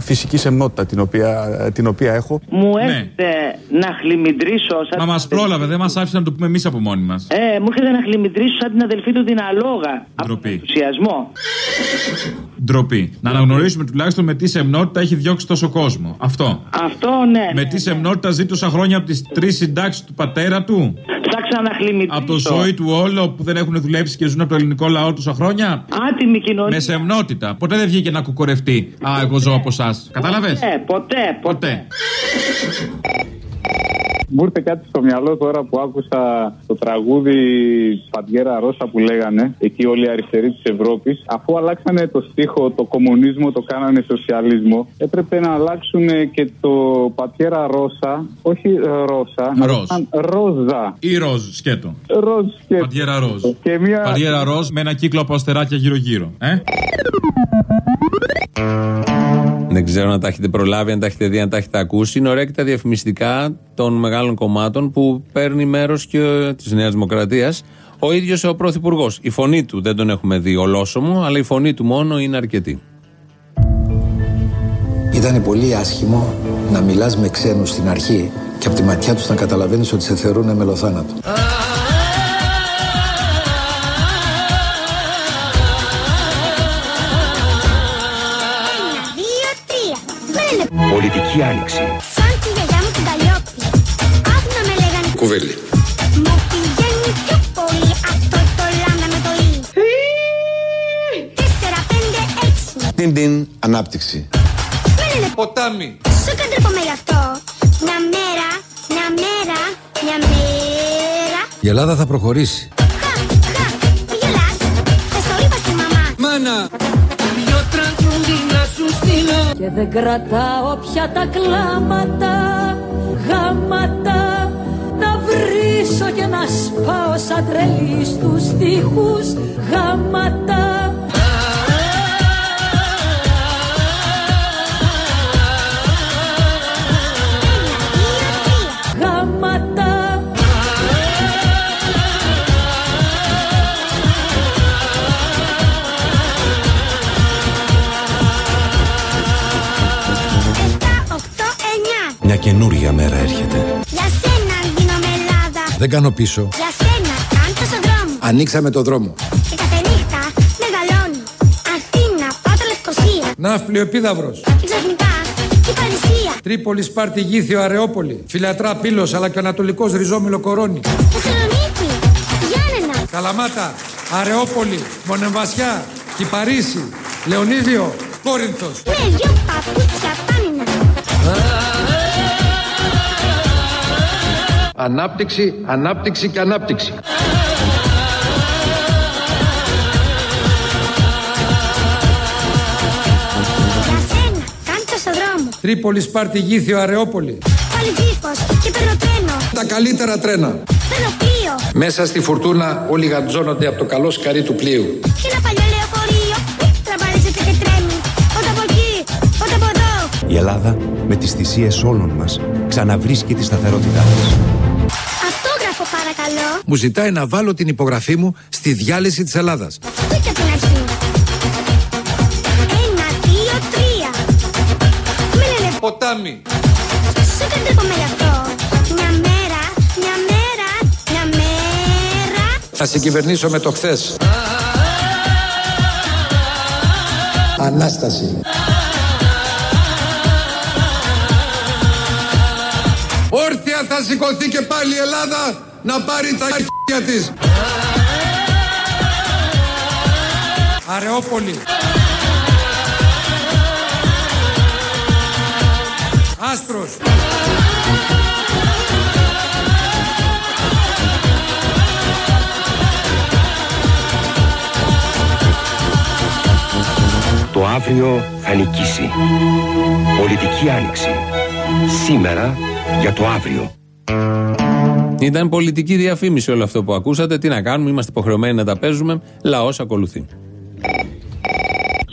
φυσική σεμνότητα την οποία, την οποία έχω. Μου έρχεται να χλιμιντρήσω. Σαν Ναι. Μας μα πρόλαβε, δεν μας άφησε να το πούμε εμείς από μόνοι μας. Ε, μου έρχεται να χλιμιντρήσω σαν την αδελφή του την αλόγα. Ντροπή. Ενθουσιασμό. Ντροπή. Να αναγνωρίσουμε τουλάχιστον με τι σεμνότητα έχει διώξει τόσο κόσμο. Αυτό. Αυτό ναι. Με τι σεμνότητα ζει τόσα χρόνια από τις τρεις συντάξεις του πατέρα του; Θα ξαναχλιμιντρήσω. Από το ζώη του όλο που δεν έχουν δουλέψει και ζουν από το ελληνικό λαό τόσα χρόνια; Άτιμη κοινωνία. Με σεμνότητα. Ποτέ δεν βγήκε να κουκορευτεί. Α, εγώ ζω από εσάς. Κατάλαβες; Ε, ποτέ, ποτέ. Μου ήρθε κάτι στο μυαλό τώρα που άκουσα το τραγούδι Παντιέρα Ρώσα που λέγανε, εκεί όλοι οι αριστεροί της Ευρώπης. Αφού αλλάξανε το στίχο, το κομμουνισμό, το κάνανε σοσιαλισμό, έπρεπε να αλλάξουν και το Πατιέρα Ρώσα, όχι ε, Ρώσα, να Ροζ. το κάνουν Ρόζα. Ή ροζ, σκέτο. Ροζ και. Παντιέρα ροζ. Και μια... Παντιέρα ροζ με ένα κύκλο από αστεράκια γύρω-γύρω. Ε; Δεν ξέρω αν τα έχετε προλάβει, αν τα έχετε δει, αν τα έχετε ακούσει. Είναι ωραία και τα διαφημιστικά των μεγάλων κομμάτων που παίρνει μέρος και της Νέας Δημοκρατίας ο ίδιος ο Πρωθυπουργός. Η φωνή του δεν τον έχουμε δει ολόσωμο, αλλά η φωνή του μόνο είναι αρκετή. Ήταν πολύ άσχημο να μιλάς με ξένους στην αρχή και από τη ματιά τους να καταλαβαίνεις ότι σε θεωρούν μελοθάνατο. Πολιτική άνοιξη. Σαν τη γιαγιά μου την Καλλιόπη. Άκου να με λέγανε. Κουβέλη. Μου πηγαίνει πιο πολύ αυτό το λάμδα με το ι. Τέσσερα, πέντε, έξι. Την την ανάπτυξη. Μένε. Ποτάμι. Σου καντρέπομαι γι' αυτό. Μια μέρα, μια μέρα, μια μέρα. Η Ελλάδα θα προχωρήσει. Μη γελάς. Θες το είπα στη μαμά. Μάνα. Δυο τραγούδι να σου στείλω. Και δεν κρατάω πια τα κλάματα Γάματα Να βρίσω και να σπάω σαν τρελή στους τοίχους Γάματα Γάματα Δεν κάνω πίσω. Για σένα κάντε στον δρόμο. Ανοίξαμε το δρόμο. Και κάθε νύχτα μεγαλώνει. Αθήνα, Πάτρα, Λευκοσία. Ναύπλιο επίδαυρος. Και ξαφνικά η Παρισία. Τρίπολη, Σπάρτη, Γήθιο, Αρεόπολη. Φιλατρά, Πύλος, αλλά και ο Ανατολικός Ριζόμιλο Κορώνη. Θεσσαλονίκη, Γιάννενα. Καλαμάτα, Αρεόπολη, Μονεμβασιά, Κυπαρίσι, Λεωνίδιο, Κόρινθος. Με δυο παπούτσια πάνινα. Ανάπτυξη, ανάπτυξη και ανάπτυξη. Για σένα κάντε στον δρόμο. Τρίπολης, Σπάρτη, Γήθιο, Αρεόπολη. Πάλι τζίφος και παίρνω τρένο. Τα καλύτερα τρένα. Παίρνω πλοίο. Μέσα στη φουρτούνα όλοι γαντζώνονται από το καλό σκαρί του πλοίου. Και ένα παλιό λεωφορείο. Τραμπαλίζεται και τρέμει. Πότε από εκεί, πότε από εδώ. Η Ελλάδα με τις θυσίες όλων μας ξαναβρίσκει τη σταθερότητά της. Αυτόγραφο παρακαλώ. Μου ζητάει να βάλω την υπογραφή μου στη διάλυση της Ελλάδας. Αυτό και από την αρχή. Ένα, δύο, τρία. Με λένε Ποτάμι. Σου καντρέπομαι γι' αυτό. Μια μέρα, μια μέρα, μια μέρα. Θα συγκυβερνήσω με το χθες. Ανάσταση. Όρθια θα σηκωθεί και πάλι η Ελλάδα να πάρει τα χέρια της. Αρεόπολη. Άστρος. Το αύριο θα νικήσει. Πολιτική άνοιξη. Σήμερα για το αύριο. Ήταν πολιτική διαφήμιση όλο αυτό που ακούσατε. Τι να κάνουμε, είμαστε υποχρεωμένοι να τα παίζουμε. Λαός ακολουθεί.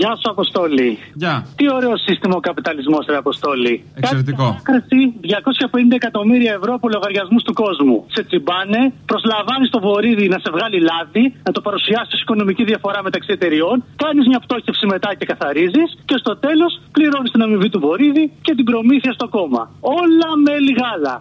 Γεια σου, Αποστόλη. Γεια. Τι ωραίο σύστημα ο καπιταλισμός, Ρε Αποστόλη. Εξαιρετικό. Άκρηση 250 εκατομμύρια ευρώ από λογαριασμούς του κόσμου. Σε τσιμπάνε, προσλαμβάνεις το βορίδι να σε βγάλει λάδι, να το παρουσιάσεις ω οικονομική διαφορά μεταξύ εταιριών, κάνεις μια πτώχευση μετά και καθαρίζεις και στο τέλος πληρώνεις την αμοιβή του βορίδι και την προμήθεια στο κόμμα. Όλα με γάλα.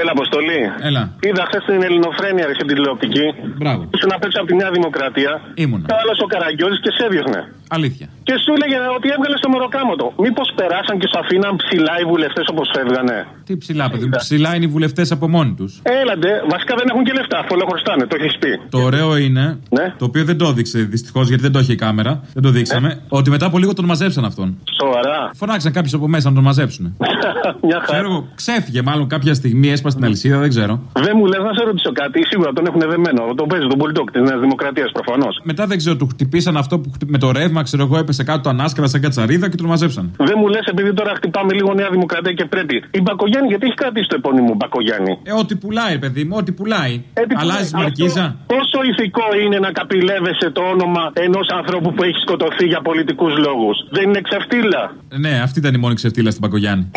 Έλα, Αποστολή. Έλα. Είδα χθες την Ελληνοφρένεια ρε, στην τηλεοπτική. Μπράβο. Ήσουν απ' έξω από τη Νέα Δημοκρατία. Ήμουνα. Και άλλο ο Καραγκιόζη και σε έδιωχνε. Αλήθεια. Και σου έλεγε ότι έβγαλε το μεροκάματο. Μήπως περάσαν και σου αφήναν ψηλά οι βουλευτές όπως φεύγανε; Τι ψηλά, παιδί μου. Ψηλά είναι οι βουλευτές από μόνοι τους. Έλαντε, βασικά δεν έχουν και λεφτά, αφού όλα χρωστάνε, το έχεις πει. Το ωραίο είναι, Ναι. το οποίο δεν το έδειξε δυστυχώς γιατί δεν το είχε η κάμερα, δεν το δείξαμε, ότι μετά από λίγο τον μαζέψαν αυτόν. Σοβαρά. Φωνάξαν κάποιους από μέσα να τον μαζέψουν. *laughs* Μια χαρά. Ξέρω εγώ, ξέφυγε μάλλον κάποια στιγμή, έσπασε την αλυσίδα, δεν ξέρω. Δεν μου λες να σε ρωτήσω κάτι, σίγουρα τον έχουν δεμένο. Τον παίζει τον πολιτόκ της Νέας Δημοκρατίας προφανώς. Μετά δεν ξέρω, του χτυπήσαν αυτό που χτυ- με το ρεύμα, ξέρω εγώ, έπεσε κάτω το ανάσκελα σαν κατσαρίδα και τον μαζέψαν. Δεν μου λες, επειδή τώρα χτυπάμε λίγο Νέα Δημοκρατία και πρέπει. Η Μπακογιάννη, γιατί έχει κρατήσει το επώνυμο Μπακογιάννη; Ε, ό,τι πουλάει, παιδί μου, ό,τι πουλάει. Ε, τι Αλλάζει πουλάει. μαρκίζα. Αυτό Πόσο ηθικό είναι να καπηλεύεσαι το όνομα ενός ανθρώπου που έχει σκοτωθεί για πολιτικούς λόγους. Δεν είναι ξεφτύλα. Ναι, αυτή ήταν η μόνη ξεφτύλα στην Πακογιάννη.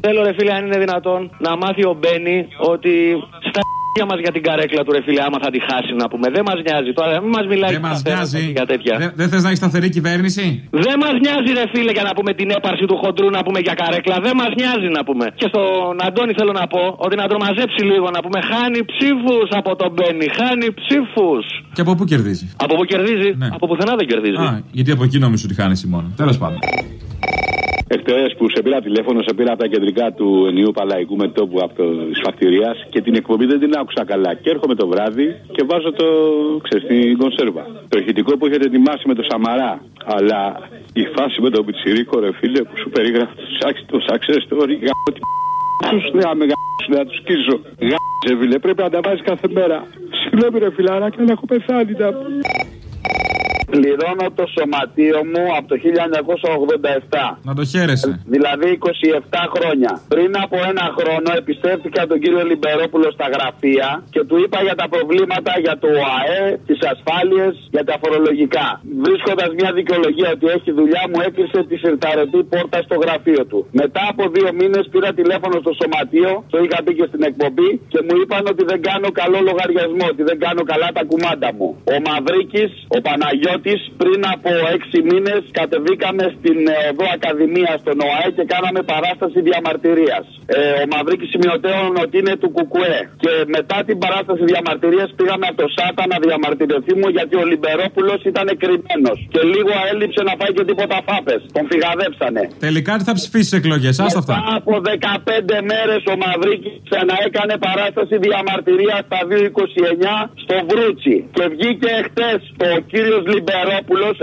Θέλω ρε φίλε, αν είναι δυνατόν, να μάθει ο Μπένι ότι στα μας για την καρέκλα του ρε φίλε, άμα θα τη χάσει να πούμε. Δεν μας νοιάζει τώρα, μην μας μιλάει Δεν μας καθένας νοιάζει. για τέτοια. Δεν δεν θες να έχεις σταθερή κυβέρνηση; Δεν μας νοιάζει, ρε φίλε, για να πούμε την έπαρση του χοντρού να πούμε για καρέκλα. Δεν μας νοιάζει να πούμε. Και στον Αντώνη θέλω να πω ότι να τρομαζέψει λίγο να πούμε. Χάνει ψήφους από τον Μπένι. Χάνει ψήφους. Και από πού κερδίζει; Από πού κερδίζει, από πουθενά δεν κερδίζει. Α, γιατί από εκεί νομίζω ότι χάνει μόνο. Τέλος πάντων. Εχθές που σε πήρα τηλέφωνο, σε πήρα από τα κεντρικά του ενιού Παλαϊκού μετόπου από της φακτηρία και την εκπομπή δεν την άκουσα καλά. Και έρχομαι το βράδυ και βάζω το, ξέρεις, την κονσέρβα. Το ηχητικό που έχετε ετοιμάσει με το Σαμαρά. Αλλά η φάση με τον Πιτσιρίκο, ρε φίλε, που σου περίγραφε το success story, γάμο τη του λέμε γάμο, να τους σκίσω. Γάμο, φίλε, πρέπει να τα βάζεις κάθε μέρα. Συγγνώμη, ρε φιλαράκι, αλλά έχω πεθάνει. Τα... Πληρώνω το σωματείο μου από το 1987. Να το χαίρεσαι. Δηλαδή 27 χρόνια. Πριν από ένα χρόνο επιστρέφτηκα τον κύριο Λιμπερόπουλο στα γραφεία και του είπα για τα προβλήματα για το ΟΑΕ, τις ασφάλειες, για τα φορολογικά. Βρίσκοντας μια δικαιολογία ότι έχει δουλειά, μου έκλεισε τη συρταρετή πόρτα στο γραφείο του. Μετά από δύο μήνες πήρα τηλέφωνο στο σωματείο, το είχα πει και στην εκπομπή και μου είπαν ότι δεν κάνω καλό λογαριασμό, ότι δεν κάνω καλά τα κουμάντα μου. Ο Μαυρίκης, ο Παναγιώτης, πριν από έξι μήνες κατεβήκαμε στην ε, εδώ Ακαδημία στον ΟΑΕ και κάναμε παράσταση διαμαρτυρίας. Ε, ο Μαυρίκης σημειωτέων ότι είναι του Κουκουέ. Και μετά την παράσταση διαμαρτυρίας πήγαμε από το ΣΑΤΑ να διαμαρτυρηθούμε γιατί ο Λιμπερόπουλος ήταν κρυμμένο. Και λίγο έλειψε να πάει και τίποτα φάπες. Τον φυγαδέψανε. Τελικά τι θα ψηφίσεις εκλογές, άστα αυτά. Μετά από 15 μέρες ο Μαυρίκης ξαναέκανε παράσταση διαμαρτυρίας στα 229 στο Βρούτσι. Και βγήκε χτες ο κύριος Λιμπερόπουλος,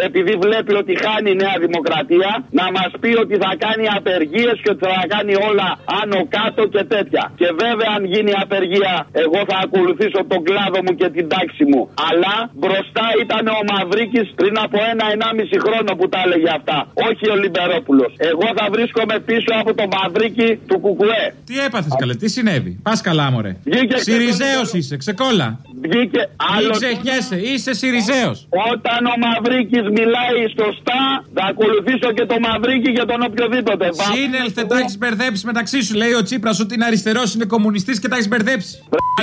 επειδή βλέπει ότι χάνει η Νέα Δημοκρατία, να μας πει ότι θα κάνει απεργίες και ότι θα κάνει όλα άνω κάτω και τέτοια. Και βέβαια, αν γίνει απεργία, εγώ θα ακολουθήσω τον κλάδο μου και την τάξη μου. Αλλά μπροστά ήταν ο Μαυρίκης πριν από ένα-ενάμιση χρόνο που τα έλεγε αυτά. Όχι ο Λιμπερόπουλος. Εγώ θα βρίσκομαι πίσω από τον Μαυρίκη του Κουκουέ. Τι έπαθες καλέ, τι συνέβη; Πας καλά, μωρέ. Βγήκε Σιριζέος είσαι, ξεκόλα. Βγήκε Μην άλλο. ξεχνιέσαι, είσαι Σιριζέος. Όταν ο Μαυρίκης μιλάει σωστά, θα ακολουθήσω και τον Μαυρίκη και τον οποιοδήποτε. Σύνελθε, τα έχεις μπερδέψει μεταξύ σου. Λέει ο Τσίπρας ότι είναι αριστερός, είναι κομμουνιστής και τα έχεις μπερδέψει.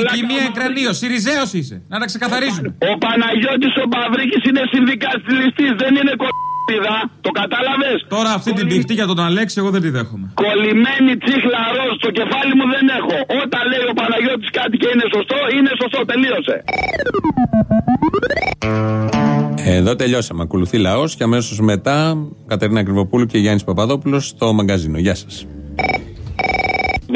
Εκεί μία κρανίο, Σιριζέος είσαι. Να τα ξεκαθαρίζουμε. Ο Παναγιώτης ο Μαυρίκης είναι συνδικαλιστής, δεν είναι κολλήδα. Το κατάλαβες; Τώρα αυτή την πηχτή για τον Αλέξη, εγώ δεν τη δέχομαι. Κολλημένη τσίχλα ροζ στο κεφάλι μου δεν έχω. Όταν λέει ο Παναγιώτης κάτι και είναι σωστό, είναι σωστό. Τελείωσε. Εδώ τελειώσαμε. Ακολουθεί λαός και αμέσως μετά Κατερίνα Κρυβοπούλου και Γιάννης Παπαδόπουλος στο μαγκαζίνο. Γεια σας.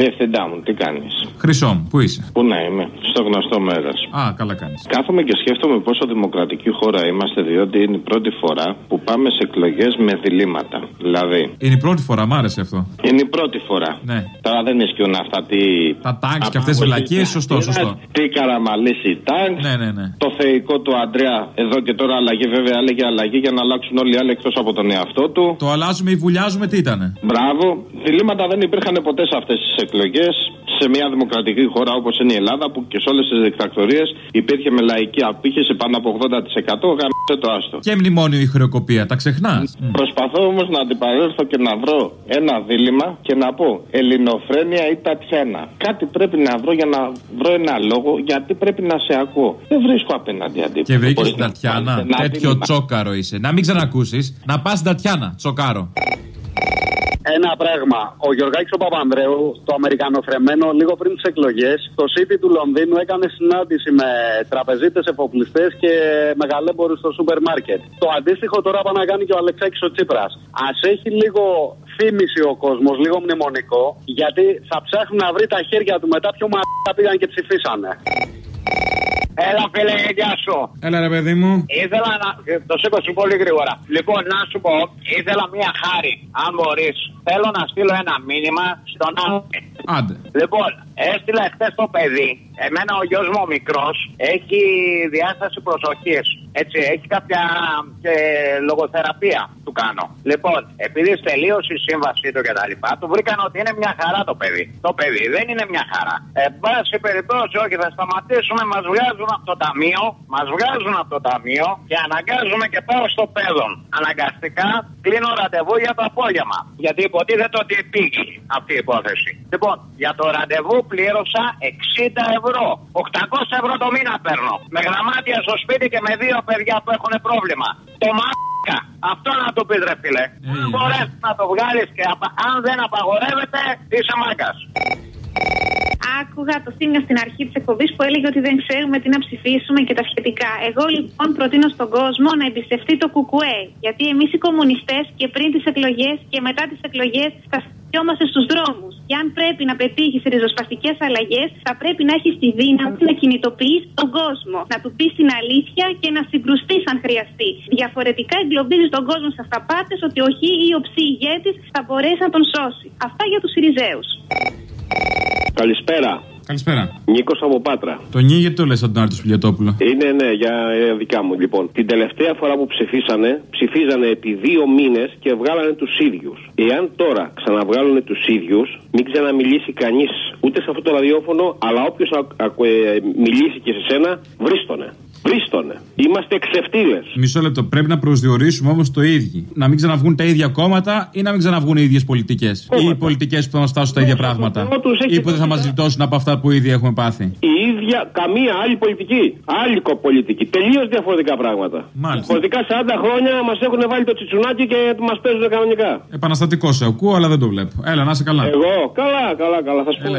Διευθυντά μου, τι κάνεις; Χρυσό μου, πού είσαι; Πού να είμαι, στο γνωστό μέρος. Α, καλά κάνεις. Κάθομαι και σκέφτομαι πόσο δημοκρατική χώρα είμαστε, διότι είναι η πρώτη φορά που πάμε σε εκλογές με διλήμματα. Δηλαδή, Είναι η πρώτη φορά, μ' άρεσε αυτό. είναι η πρώτη φορά. Ναι. Τώρα δεν ισχύουν αυτά τι. Τα τάγκ και αυτές τι βλακίες, σωστό, σωστό. Τι καραμαλή η τάγκ. Ναι, ναι, ναι. Το θεϊκό του Αντρέα, εδώ και τώρα αλλαγή, βέβαια έλεγε αλλαγή για να αλλάξουν όλοι οι άλλοι εκτός από τον εαυτό του. Το αλλάζουμε ή βουλιάζουμε, τι ήτανε; Μπράβο. Διλήμματα δεν υπήρχαν ποτέ σε αυτές τις εκλογέ. Σε μια δημοκρατική χώρα όπως είναι η Ελλάδα, που και σε όλες τις δικτακτορίες υπήρχε με λαϊκή απήχηση πάνω από 80%. Γαμίσε το άστο. Και μνημόνιο η χρεοκοπία, τα ξεχνάς; Προσπαθώ όμως να αντιπαρέλθω και να βρω ένα δίλημα και να πω Ελληνοφρένεια ή Τατιάνα. Κάτι πρέπει να βρω για να βρω ένα λόγο γιατί πρέπει να σε ακούω. Δεν βρίσκω απέναντι αντίπαλο. Και βρήκες Μπορείς την να Τατιάνα. βάλεις ένα Τέτοιο δίλημα. τσόκαρο είσαι. Να μην ξανακούσεις. Να πας στην Τατιάνα. Τσοκάρο. Ένα πράγμα. Ο Γιωργάκης ο Παπανδρέου, το Αμερικανοφρεμένο, λίγο πριν τις εκλογές, στο City του Λονδίνου έκανε συνάντηση με τραπεζίτες, εφοπλιστές και μεγαλέμπορους στο σούπερ μάρκετ. Το αντίστοιχο τώρα πάει να κάνει και ο Αλεξάκης ο Τσίπρας. Α έχει λίγο θύμηση ο κόσμος, λίγο μνημονικό, γιατί θα ψάχνουν να βρει τα χέρια του μετά πιο μαλάκα πήγαν και ψηφίσανε. Έλα, φίλε, γεια σου. Έλα ρε παιδί μου. Ήθελα να. Το σήκωσε πολύ γρήγορα. Λοιπόν, να σου πω, ήθελα μία χάρη. Αν μπορείς, θέλω να στείλω ένα μήνυμα στον άνθρωπο. Άντε. Λοιπόν, έστειλα χθε το παιδί. Εμένα ο γιος μου ο μικρός έχει διάσταση προσοχής. Έτσι, έχει κάποια και λογοθεραπεία του κάνω. Λοιπόν, επειδή τελείωσε η σύμβασή του κτλ., του βρήκαν ότι είναι μια χαρά το παιδί. Το παιδί δεν είναι μια χαρά. Ε, πάση περιπτώσει, όχι, θα σταματήσουμε, μας βγάζουν από το ταμείο, μας βγάζουν από το ταμείο και αναγκάζουμε και πάω στο παιδόν. Αναγκαστικά κλείνω ραντεβού για το απόγευμα. Γιατί υποτίθεται ότι πήγε αυτή η υπόθεση. Λοιπόν, για το ραντεβού πλήρωσα 60 ευρώ. 800 ευρώ το μήνα παίρνω. Με γραμμάτια στο σπίτι και με δύο παιδιά που έχουν πρόβλημα. Το μάκα. Αυτό να το πεις ρε φίλε. Αν μπορέσεις να το βγάλεις και απα- αν δεν απαγορεύεται, είσαι μάγκας. Άκουγα το θύμιο στην αρχή της εκπομπής που έλεγε ότι δεν ξέρουμε τι να ψηφίσουμε και τα σχετικά. Εγώ λοιπόν προτείνω στον κόσμο να εμπιστευτεί το ΚΚΕ. Γιατί εμείς οι κομμουνιστές και πριν τις εκλογές και μετά τις εκλογές θα στιόμαστε στους δρόμους. Και αν πρέπει να πετύχεις ριζοσπαστικές αλλαγές, θα πρέπει να έχεις τη δύναμη να κινητοποιήσει τον κόσμο. Να του πεις την αλήθεια και να συγκρουστείς αν χρειαστεί. Διαφορετικά εγκλωβίζεις τον κόσμο σε αυταπάτες ότι ο χ ή ο ψ ηγέτης θα μπορέσει να τον σώσει. Αυτά για τους Σιριζέου. Καλησπέρα. Καλησπέρα. Νίκος από Πάτρα. Το νι γιατί το λες από τον Άρτο Πιλιοτόπουλο. Είναι, ναι, για ε, δικά μου. Λοιπόν, την τελευταία φορά που ψηφίσανε, ψηφίζανε επί δύο μήνες και βγάλανε τους ίδιους. Εάν τώρα ξαναβγάλουν τους ίδιους, μην ξαναμιλήσει κανείς ούτε σε αυτό το ραδιόφωνο, αλλά όποιος μιλήσει και σε σένα, βρίστονε. Βρίστονε. Είμαστε εξεφτύλε. Μισό λεπτό. Πρέπει να προσδιορίσουμε όμως το ίδιο. Να μην ξαναβγούν τα ίδια κόμματα ή να μην ξαναβγούν οι ίδιες πολιτικές. Ή οι πολιτικές που θα μας φτάσουν στα ίδια πράγματα. τους έχει Ή που δεν θα μας γλιτώσουν από αυτά που ήδη έχουμε πάθει. Η ίδια, καμία άλλη πολιτική. Άλλη κο- πολιτική. Τελείως διαφορετικά πράγματα. Μάλιστα. Διαφορετικά 40 χρόνια μας έχουν βάλει το τσιτσουνάκι και μας παίζουν κανονικά. Επαναστατικό σε ακούω, αλλά δεν το βλέπω. Έλα, να είσαι καλά. Εγώ, καλά, καλά, καλά. Θα σου πω.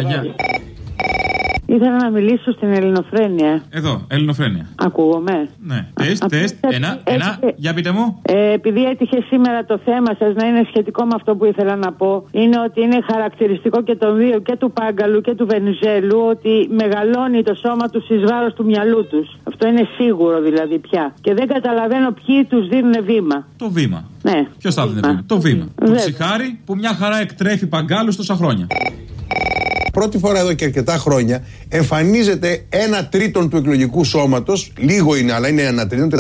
Έλα, κάτι. γεια. Ήθελα να μιλήσω στην Ελληνοφρένεια. Εδώ, ελληνοφρένεια. Ακούγομαι; Ναι. Τεστ, τεστ. Ένα, ένα. Για πείτε μου. Ε, επειδή έτυχε σήμερα το θέμα σας να είναι σχετικό με αυτό που ήθελα να πω, είναι ότι είναι χαρακτηριστικό και των δύο, και του Πάγκαλου και του Βενιζέλου, ότι μεγαλώνει το σώμα τους εις βάρος του μυαλού τους. Αυτό είναι σίγουρο δηλαδή πια. Και δεν καταλαβαίνω ποιοι τους δίνουν βήμα. Το βήμα. Ναι. Ποιος θα δίνει βήμα; Το βήμα. Το Βέβαια. ψυχάρι που μια χαρά εκτρέφει παγκάλου τόσα χρόνια. Πρώτη φορά εδώ και αρκετά χρόνια εμφανίζεται ένα τρίτον του εκλογικού σώματος, λίγο είναι, αλλά είναι ένα τρίτον,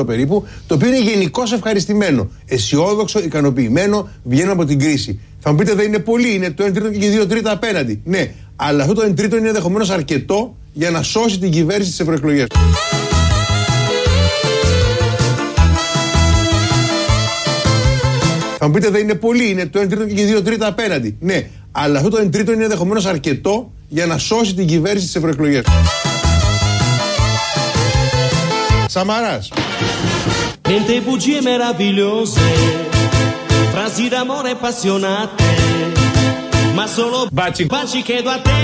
35% περίπου, το οποίο είναι γενικώς ευχαριστημένο, αισιόδοξο, ικανοποιημένο, βγαίνουν από την κρίση. Θα μου πείτε δεν είναι πολύ, είναι το 1 τρίτον και 2 τρίτα απέναντι. Ναι, αλλά αυτό το 1 τρίτον είναι ενδεχομένως αρκετό για να σώσει την κυβέρνηση στις ευρωεκλογές. Θα μου πείτε δεν είναι πολύ, είναι το 1 τρίτον και 2 τρίτα απέναντι. Ναι, αλλά αυτό το 1 τρίτον είναι ενδεχομένως αρκετό για να σώσει την κυβέρνηση στις ευρωεκλογές. Σαμαράς. Tante bugie meravigliose, frasi d'amore appassionate, ma solo baci, baci chiedo a te.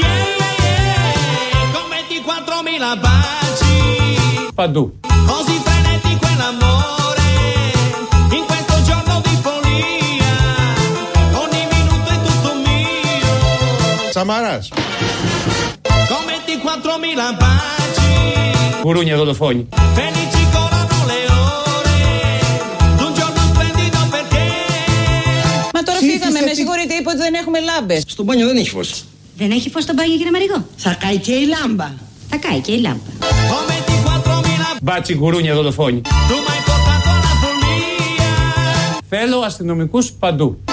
Yeah, yeah, yeah, come 24.000 baci, Παντού. così frenetico è Σαμαράς. come 24.000 baci, Γουρούνια δολοφόνη. felici corrono le ore, d'un giorno splendido perché Μα τώρα φύγαμε, με συγχωρείτε, είπε ότι δεν έχουμε λάμπες. Στο μπάνιο δεν έχει φως. Δεν έχει φως στο μπάνιο, κύριε Μαρigό. Θα κάει και η λάμπα. Θα κάει και η λάμπα. Μπάτσι γουρούνια δολοφόνη. tu m'hai portato alla follia, Θέλω αστυνομικούς παντού.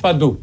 Παντού.